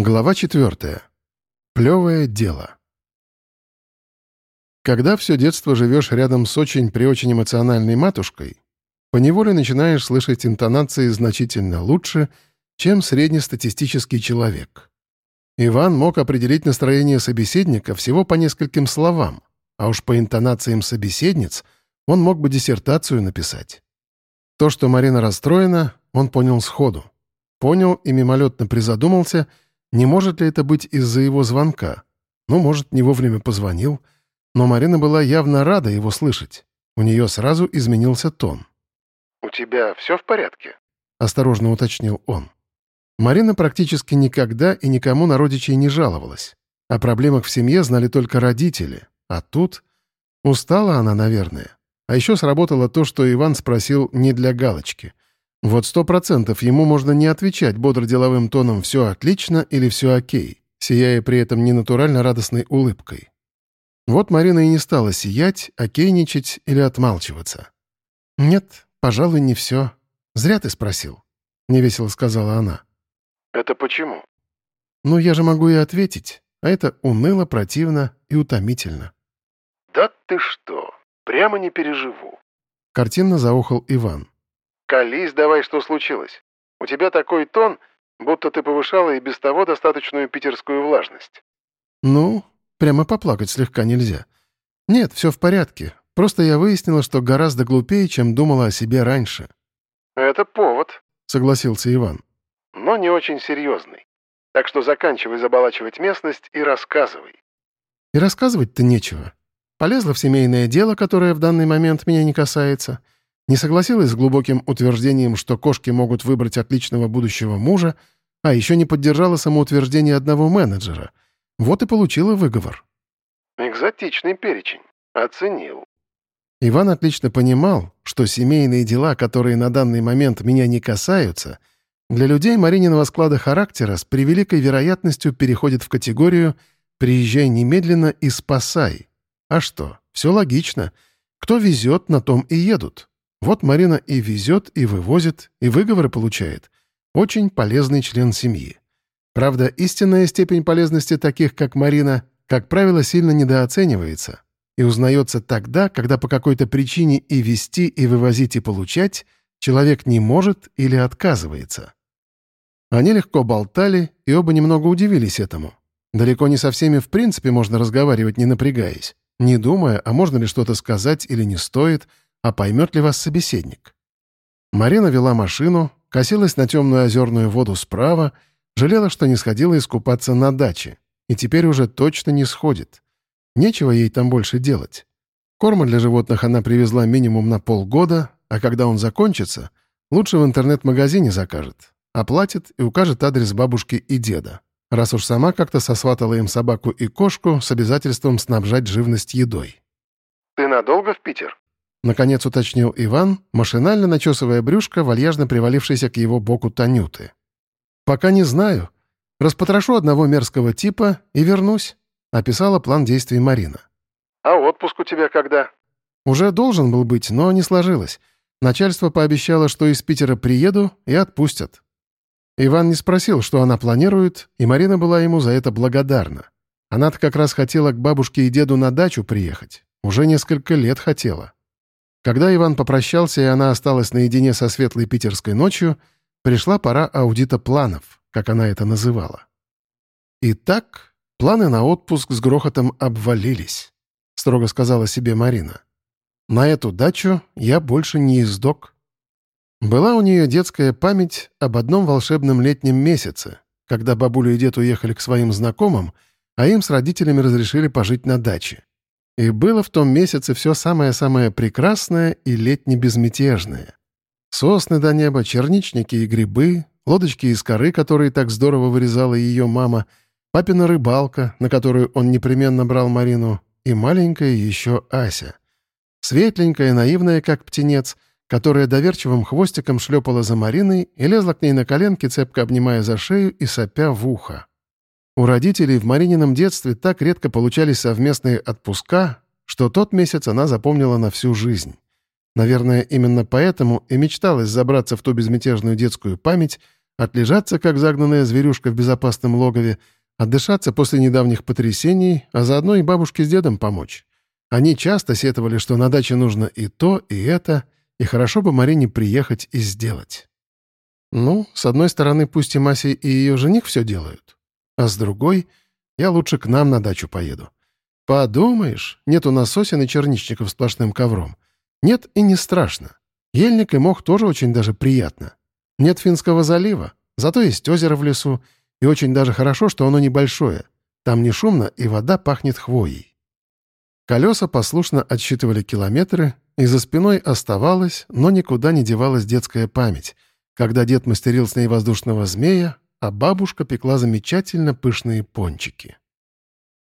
Глава четвертая. Плевое дело. Когда все детство живешь рядом с очень при очень эмоциональной матушкой, поневоле начинаешь слышать интонации значительно лучше, чем среднестатистический человек. Иван мог определить настроение собеседника всего по нескольким словам, а уж по интонациям собеседниц он мог бы диссертацию написать. То, что Марина расстроена, он понял сходу. Понял и мимолетно призадумался — не может ли это быть из-за его звонка? Ну, может, не вовремя позвонил. Но Марина была явно рада его слышать. У нее сразу изменился тон. «У тебя все в порядке?» — осторожно уточнил он. Марина практически никогда и никому на родичей не жаловалась. О проблемах в семье знали только родители. А тут... Устала она, наверное. А еще сработало то, что Иван спросил не для галочки. Вот сто процентов ему можно не отвечать бодро-деловым тоном «все отлично» или «все окей», сияя при этом ненатурально радостной улыбкой. Вот Марина и не стала сиять, окейничать или отмалчиваться. «Нет, пожалуй, не все. Зря ты спросил», — невесело сказала она. «Это почему?» «Ну, я же могу и ответить, а это уныло, противно и утомительно». «Да ты что, прямо не переживу». Картинно заохал Иван. «Колись давай, что случилось. У тебя такой тон, будто ты повышала и без того достаточную питерскую влажность». «Ну, прямо поплакать слегка нельзя. Нет, все в порядке. Просто я выяснила, что гораздо глупее, чем думала о себе раньше». «Это повод», — согласился Иван. «Но не очень серьезный. Так что заканчивай заболачивать местность и рассказывай». «И рассказывать-то нечего. Полезла в семейное дело, которое в данный момент меня не касается». Не согласилась с глубоким утверждением, что кошки могут выбрать отличного будущего мужа, а еще не поддержала самоутверждение одного менеджера. Вот и получила выговор. «Экзотичный перечень. Оценил». Иван отлично понимал, что семейные дела, которые на данный момент меня не касаются, для людей Марининого склада характера с превеликой вероятностью переходят в категорию «приезжай немедленно и спасай». А что, все логично. Кто везет, на том и едут. Вот Марина и везет, и вывозит, и выговоры получает. Очень полезный член семьи. Правда, истинная степень полезности таких, как Марина, как правило, сильно недооценивается и узнается тогда, когда по какой-то причине и вести, и вывозить, и получать человек не может или отказывается. Они легко болтали, и оба немного удивились этому. Далеко не со всеми в принципе можно разговаривать, не напрягаясь, не думая, а можно ли что-то сказать или не стоит — а поймет ли вас собеседник. Марина вела машину, косилась на темную озерную воду справа, жалела, что не сходила искупаться на даче, и теперь уже точно не сходит. Нечего ей там больше делать. Корма для животных она привезла минимум на полгода, а когда он закончится, лучше в интернет-магазине закажет, оплатит и укажет адрес бабушки и деда, раз уж сама как-то сосватала им собаку и кошку с обязательством снабжать живность едой. «Ты надолго в Питер?» Наконец уточнил Иван, машинально начесывая брюшко, вальяжно привалившейся к его боку Танюты. «Пока не знаю. Распотрошу одного мерзкого типа и вернусь», — описала план действий Марина. «А отпуск у тебя когда?» «Уже должен был быть, но не сложилось. Начальство пообещало, что из Питера приеду и отпустят». Иван не спросил, что она планирует, и Марина была ему за это благодарна. Она-то как раз хотела к бабушке и деду на дачу приехать. Уже несколько лет хотела. Когда Иван попрощался, и она осталась наедине со светлой питерской ночью, пришла пора аудита планов, как она это называла. Итак, планы на отпуск с грохотом обвалились, строго сказала себе Марина. На эту дачу я больше не издок. Была у нее детская память об одном волшебном летнем месяце, когда бабуля и дед уехали к своим знакомым, а им с родителями разрешили пожить на даче. И было в том месяце все самое-самое прекрасное и летне-безмятежное. Сосны до неба, черничники и грибы, лодочки из коры, которые так здорово вырезала ее мама, папина рыбалка, на которую он непременно брал Марину, и маленькая еще Ася. Светленькая, наивная, как птенец, которая доверчивым хвостиком шлепала за Мариной и лезла к ней на коленки, цепко обнимая за шею и сопя в ухо. У родителей в Маринином детстве так редко получались совместные отпуска, что тот месяц она запомнила на всю жизнь. Наверное, именно поэтому и мечталось забраться в ту безмятежную детскую память, отлежаться, как загнанная зверюшка в безопасном логове, отдышаться после недавних потрясений, а заодно и бабушке с дедом помочь. Они часто сетовали, что на даче нужно и то, и это, и хорошо бы Марине приехать и сделать. Ну, с одной стороны, пусть и Маси и ее жених все делают, а с другой, я лучше к нам на дачу поеду. Подумаешь, нет у нас сосен и черничников сплошным ковром. Нет и не страшно. Ельник и мох тоже очень даже приятно. Нет Финского залива, зато есть озеро в лесу, и очень даже хорошо, что оно небольшое. Там не шумно, и вода пахнет хвоей. Колеса послушно отсчитывали километры, и за спиной оставалась, но никуда не девалась детская память, когда дед мастерил с ней воздушного змея, а бабушка пекла замечательно пышные пончики.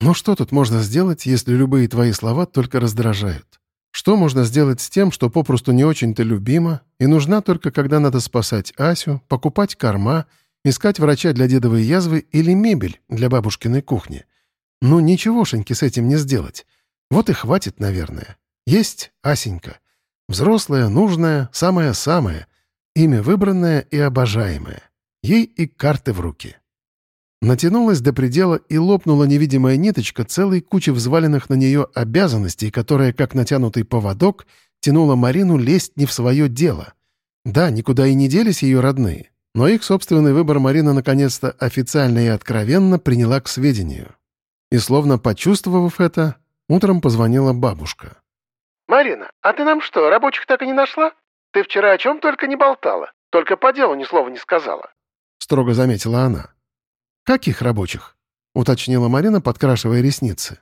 Ну что тут можно сделать, если любые твои слова только раздражают? Что можно сделать с тем, что попросту не очень-то любима и нужна только, когда надо спасать Асю, покупать корма, искать врача для дедовой язвы или мебель для бабушкиной кухни? Ну ничегошеньки с этим не сделать. Вот и хватит, наверное. Есть Асенька. Взрослая, нужная, самая-самая. Имя выбранное и обожаемое. Ей и карты в руки. Натянулась до предела и лопнула невидимая ниточка целой кучи взваленных на нее обязанностей, которая, как натянутый поводок, тянула Марину лезть не в свое дело. Да, никуда и не делись ее родные, но их собственный выбор Марина наконец-то официально и откровенно приняла к сведению. И словно почувствовав это, Утром позвонила бабушка. «Марина, а ты нам что, рабочих так и не нашла? Ты вчера о чем только не болтала, только по делу ни слова не сказала». Строго заметила она. «Каких рабочих?» — уточнила Марина, подкрашивая ресницы.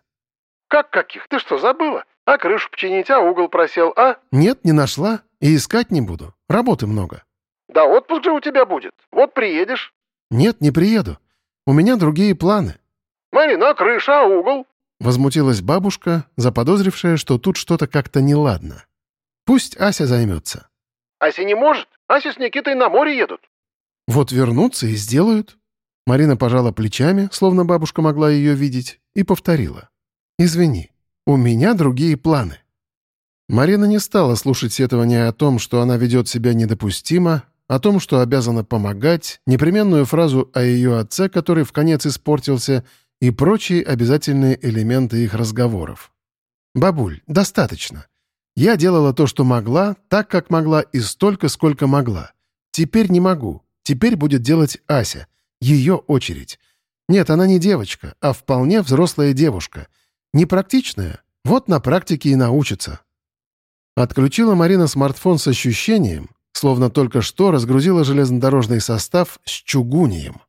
«Как каких? Ты что, забыла? А крышу починить, а угол просел, а?» «Нет, не нашла. И искать не буду. Работы много». «Да отпуск же у тебя будет. Вот приедешь». «Нет, не приеду. У меня другие планы». «Марина, а крыша, а угол?» Возмутилась бабушка, заподозрившая, что тут что-то как-то неладно. Пусть Ася займется. Ася не может. Ася с Никитой на море едут. Вот вернутся и сделают. Марина пожала плечами, словно бабушка могла ее видеть, и повторила. «Извини, у меня другие планы». Марина не стала слушать сетования о том, что она ведет себя недопустимо, о том, что обязана помогать, непременную фразу о ее отце, который в конец испортился — и прочие обязательные элементы их разговоров. «Бабуль, достаточно. Я делала то, что могла, так, как могла и столько, сколько могла. Теперь не могу. Теперь будет делать Ася. Ее очередь. Нет, она не девочка, а вполне взрослая девушка. Непрактичная? Вот на практике и научится». Отключила Марина смартфон с ощущением, словно только что разгрузила железнодорожный состав с чугунием.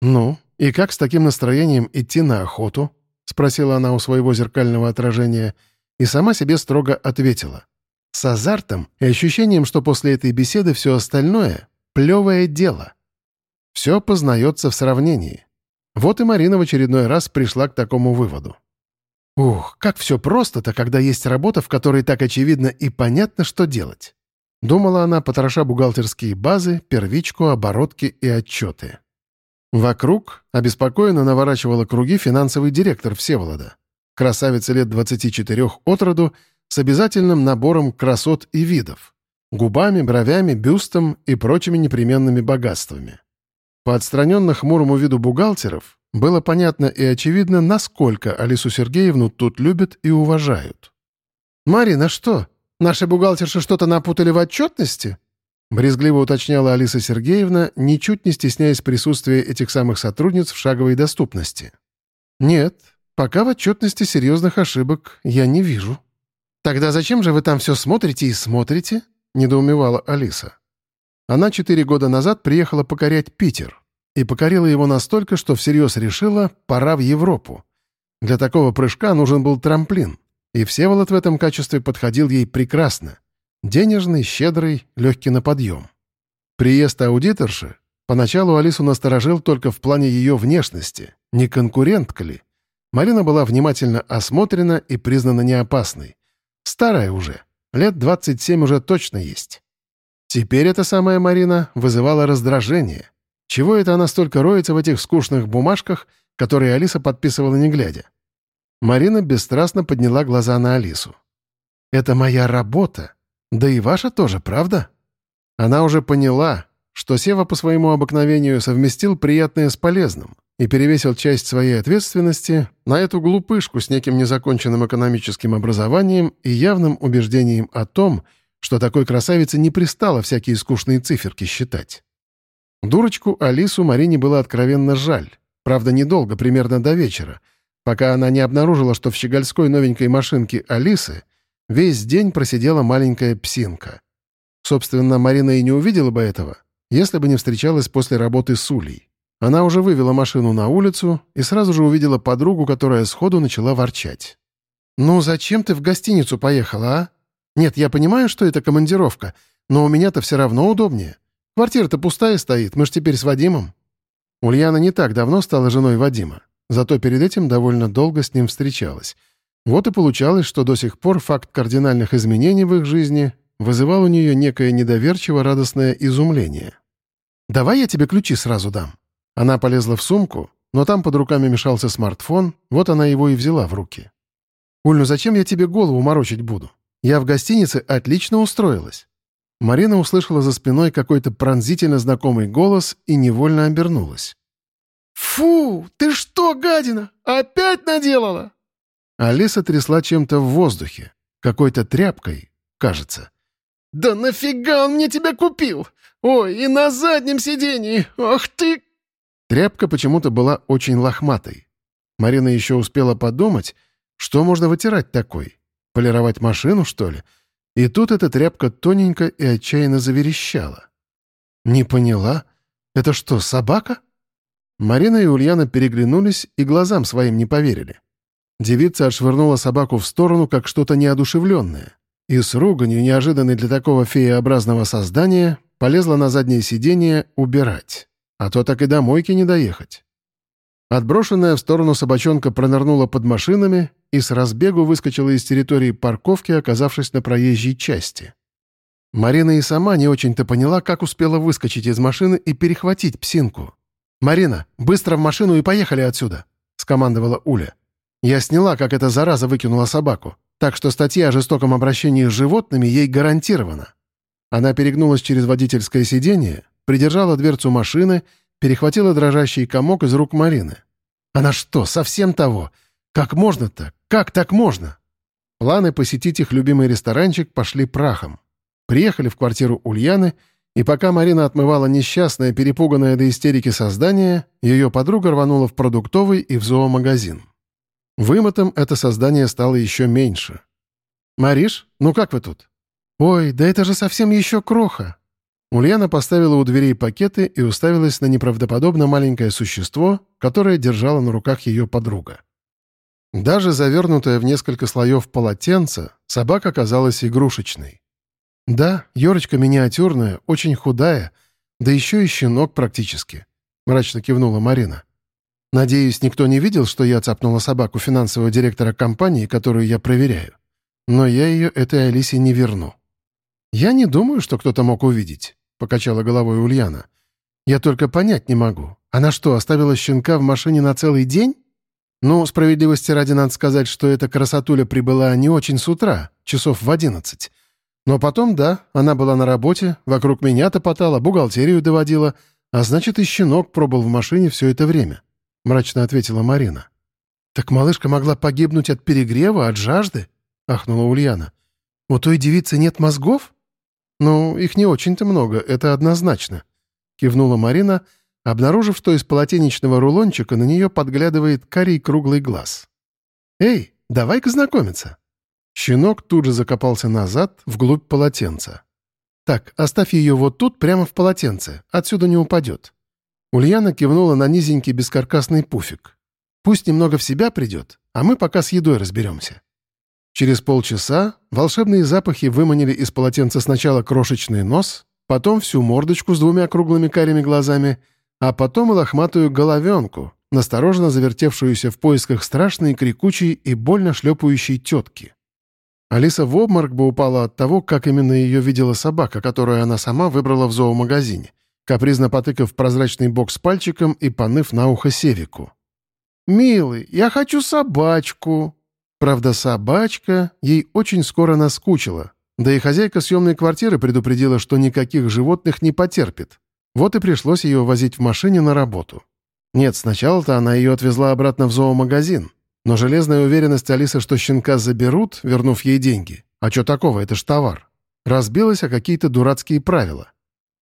«Ну, «И как с таким настроением идти на охоту?» — спросила она у своего зеркального отражения, и сама себе строго ответила. «С азартом и ощущением, что после этой беседы все остальное — плевое дело. Все познается в сравнении». Вот и Марина в очередной раз пришла к такому выводу. «Ух, как все просто-то, когда есть работа, в которой так очевидно и понятно, что делать». Думала она, потроша бухгалтерские базы, первичку, оборотки и отчеты. Вокруг обеспокоенно наворачивала круги финансовый директор Всеволода. Красавица лет 24 от роду с обязательным набором красот и видов. Губами, бровями, бюстом и прочими непременными богатствами. По отстраненно хмурому виду бухгалтеров было понятно и очевидно, насколько Алису Сергеевну тут любят и уважают. «Марина, что, наши бухгалтерши что-то напутали в отчетности?» Брезгливо уточняла Алиса Сергеевна, ничуть не стесняясь присутствия этих самых сотрудниц в шаговой доступности. «Нет, пока в отчетности серьезных ошибок я не вижу». «Тогда зачем же вы там все смотрите и смотрите?» — недоумевала Алиса. Она четыре года назад приехала покорять Питер и покорила его настолько, что всерьез решила, пора в Европу. Для такого прыжка нужен был трамплин, и Всеволод в этом качестве подходил ей прекрасно. Денежный, щедрый, легкий на подъем. Приезд аудиторши поначалу Алису насторожил только в плане ее внешности. Не конкурентка ли? Марина была внимательно осмотрена и признана неопасной. Старая уже. Лет 27 уже точно есть. Теперь эта самая Марина вызывала раздражение. Чего это она столько роется в этих скучных бумажках, которые Алиса подписывала не глядя? Марина бесстрастно подняла глаза на Алису. «Это моя работа», да и ваша тоже, правда? Она уже поняла. что Сева по своему обыкновению совместил приятное с полезным и перевесил часть своей ответственности на эту глупышку с неким незаконченным экономическим образованием и явным убеждением о том, что такой красавице не пристало всякие скучные циферки считать. Дурочку Алису Марине было откровенно жаль. Правда, недолго, примерно до вечера, пока она не обнаружила, что в щегольской новенькой машинке Алисы весь день просидела маленькая псинка. Собственно, Марина и не увидела бы этого, если бы не встречалась после работы с Улей. Она уже вывела машину на улицу и сразу же увидела подругу, которая сходу начала ворчать. «Ну, зачем ты в гостиницу поехала, а? Нет, я понимаю, что это командировка, но у меня-то все равно удобнее. Квартира-то пустая стоит, мы ж теперь с Вадимом». Ульяна не так давно стала женой Вадима, зато перед этим довольно долго с ним встречалась. Вот и получалось, что до сих пор факт кардинальных изменений в их жизни вызывал у нее некое недоверчиво-радостное изумление. «Давай я тебе ключи сразу дам». Она полезла в сумку, но там под руками мешался смартфон, вот она его и взяла в руки. «Уль, ну зачем я тебе голову морочить буду? Я в гостинице отлично устроилась. Марина услышала за спиной какой-то пронзительно знакомый голос и невольно обернулась. «Фу, ты что, гадина, опять наделала?» Алиса трясла чем-то в воздухе, какой-то тряпкой, кажется. «Да нафига он мне тебя купил? Ой, и на заднем сидении! Ах ты!» Тряпка почему-то была очень лохматой. Марина еще успела подумать, что можно вытирать такой. Полировать машину, что ли? — и тут эта тряпка тоненько и отчаянно заверещала. «Не поняла? Это что, собака?» Марина и Ульяна переглянулись и глазам своим не поверили. Девица отшвырнула собаку в сторону, как что-то неодушевленное, и с руганью, неожиданной для такого фееобразного создания, полезла на заднее сиденье убирать. А то так и до мойки не доехать. Отброшенная в сторону собачонка пронырнула под машинами и с разбегу выскочила из территории парковки, оказавшись на проезжей части. Марина и сама не очень-то поняла, как успела выскочить из машины и перехватить псинку. «Марина, быстро в машину и поехали отсюда!» — скомандовала Уля. «Я сняла, как эта зараза выкинула собаку, так что статья о жестоком обращении с животными ей гарантирована». Она перегнулась через водительское сиденье, придержала дверцу машины перехватила дрожащий комок из рук Марины. «Она что, совсем того? Как можно-то? Как так можно?» Планы посетить их любимый ресторанчик пошли прахом. Приехали в квартиру Ульяны, и пока Марина отмывала несчастное, перепуганное до истерики создание, ее подруга рванула в продуктовый и в зоомагазин. Вымотом это создание стало еще меньше. «Мариш, ну как вы тут?» «Ой, да это же совсем еще кроха!» Ульяна поставила у дверей пакеты и уставилась на неправдоподобно маленькое существо, которое держала на руках ее подруга. Даже завернутая в несколько слоев полотенца, собака оказалась игрушечной. «Да, Ёрочка миниатюрная, очень худая, да еще и щенок практически», — мрачно кивнула Марина. «Надеюсь, никто не видел, что я цапнула собаку финансового директора компании, которую я проверяю. Но я ее этой Алисе не верну». «Я не думаю, что кто-то мог увидеть покачала головой Ульяна. «Я только понять не могу. Она что, оставила щенка в машине на целый день?» «Ну, справедливости ради надо сказать, что эта красотуля прибыла не очень с утра, часов в одиннадцать. Но потом, да, она была на работе, вокруг меня топотала, бухгалтерию доводила, а значит, и щенок пробыл в машине все это время», — мрачно ответила Марина. «Так малышка могла погибнуть от перегрева, от жажды?» — ахнула Ульяна. «У той девицы нет мозгов?» «Ну, их не очень-то много, это однозначно», — кивнула Марина, обнаружив, что из полотенечного рулончика на нее подглядывает карий круглый глаз. «Эй, давай-ка знакомиться». Щенок тут же закопался назад, вглубь полотенца. «Так, оставь ее вот тут, прямо в полотенце, отсюда не упадет». Ульяна кивнула на низенький бескаркасный пуфик. «Пусть немного в себя придет, а мы пока с едой разберемся». Через полчаса волшебные запахи выманили из полотенца сначала крошечный нос, потом всю мордочку с двумя круглыми карими глазами, а потом и лохматую головенку, настороженно завертевшуюся в поисках страшной, крикучей и больно шлепающей тетки. Алиса в обморок бы упала от того, как именно ее видела собака, которую она сама выбрала в зоомагазине, капризно потыкав прозрачный бокс пальчиком и поныв на ухо Севику. «Милый, я хочу собачку!» Правда, собачка ей очень скоро наскучила, да и хозяйка съемной квартиры предупредила, что никаких животных не потерпит. Вот и пришлось ее возить в машине на работу. Нет, сначала-то она ее отвезла обратно в зоомагазин. Но железная уверенность Алисы, что щенка заберут, вернув ей деньги, а что такого, это ж товар, разбилась о какие-то дурацкие правила.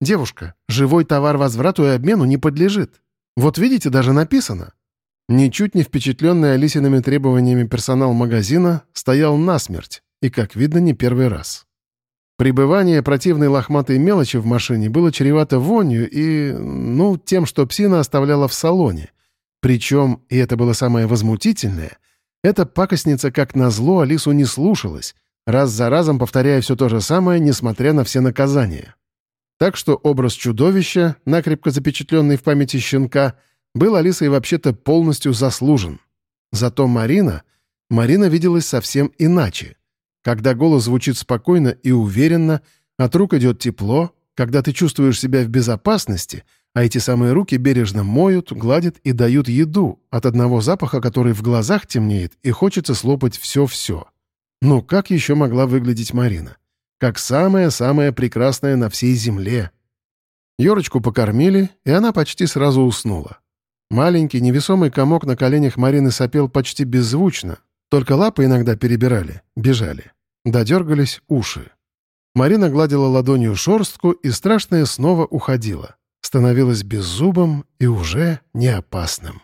«Девушка, живой товар возврату и обмену не подлежит. Вот видите, даже написано». Ничуть не впечатленный Алисиными требованиями персонал магазина стоял насмерть, и, как видно, не первый раз. Пребывание противной лохматой мелочи в машине было чревато вонью и, ну, тем, что псина оставляла в салоне. Причем, и это было самое возмутительное, эта пакостница, как назло, Алису не слушалась, раз за разом повторяя все то же самое, несмотря на все наказания. Так что образ чудовища, накрепко запечатленный в памяти щенка, был Алисой вообще-то полностью заслужен. Зато Марина... Марина виделась совсем иначе. Когда голос звучит спокойно и уверенно, от рук идет тепло, когда ты чувствуешь себя в безопасности, а эти самые руки бережно моют, гладят и дают еду от одного запаха, который в глазах темнеет, и хочется слопать все-все. Ну как еще могла выглядеть Марина? Как самая-самая прекрасная на всей земле. Ёрочку покормили, и она почти сразу уснула. Маленький невесомый комок на коленях Марины сопел почти беззвучно, только лапы иногда перебирали, бежали. Додергались уши. Марина гладила ладонью шорстку, и страшное снова уходило. Становилось беззубым и уже не опасным.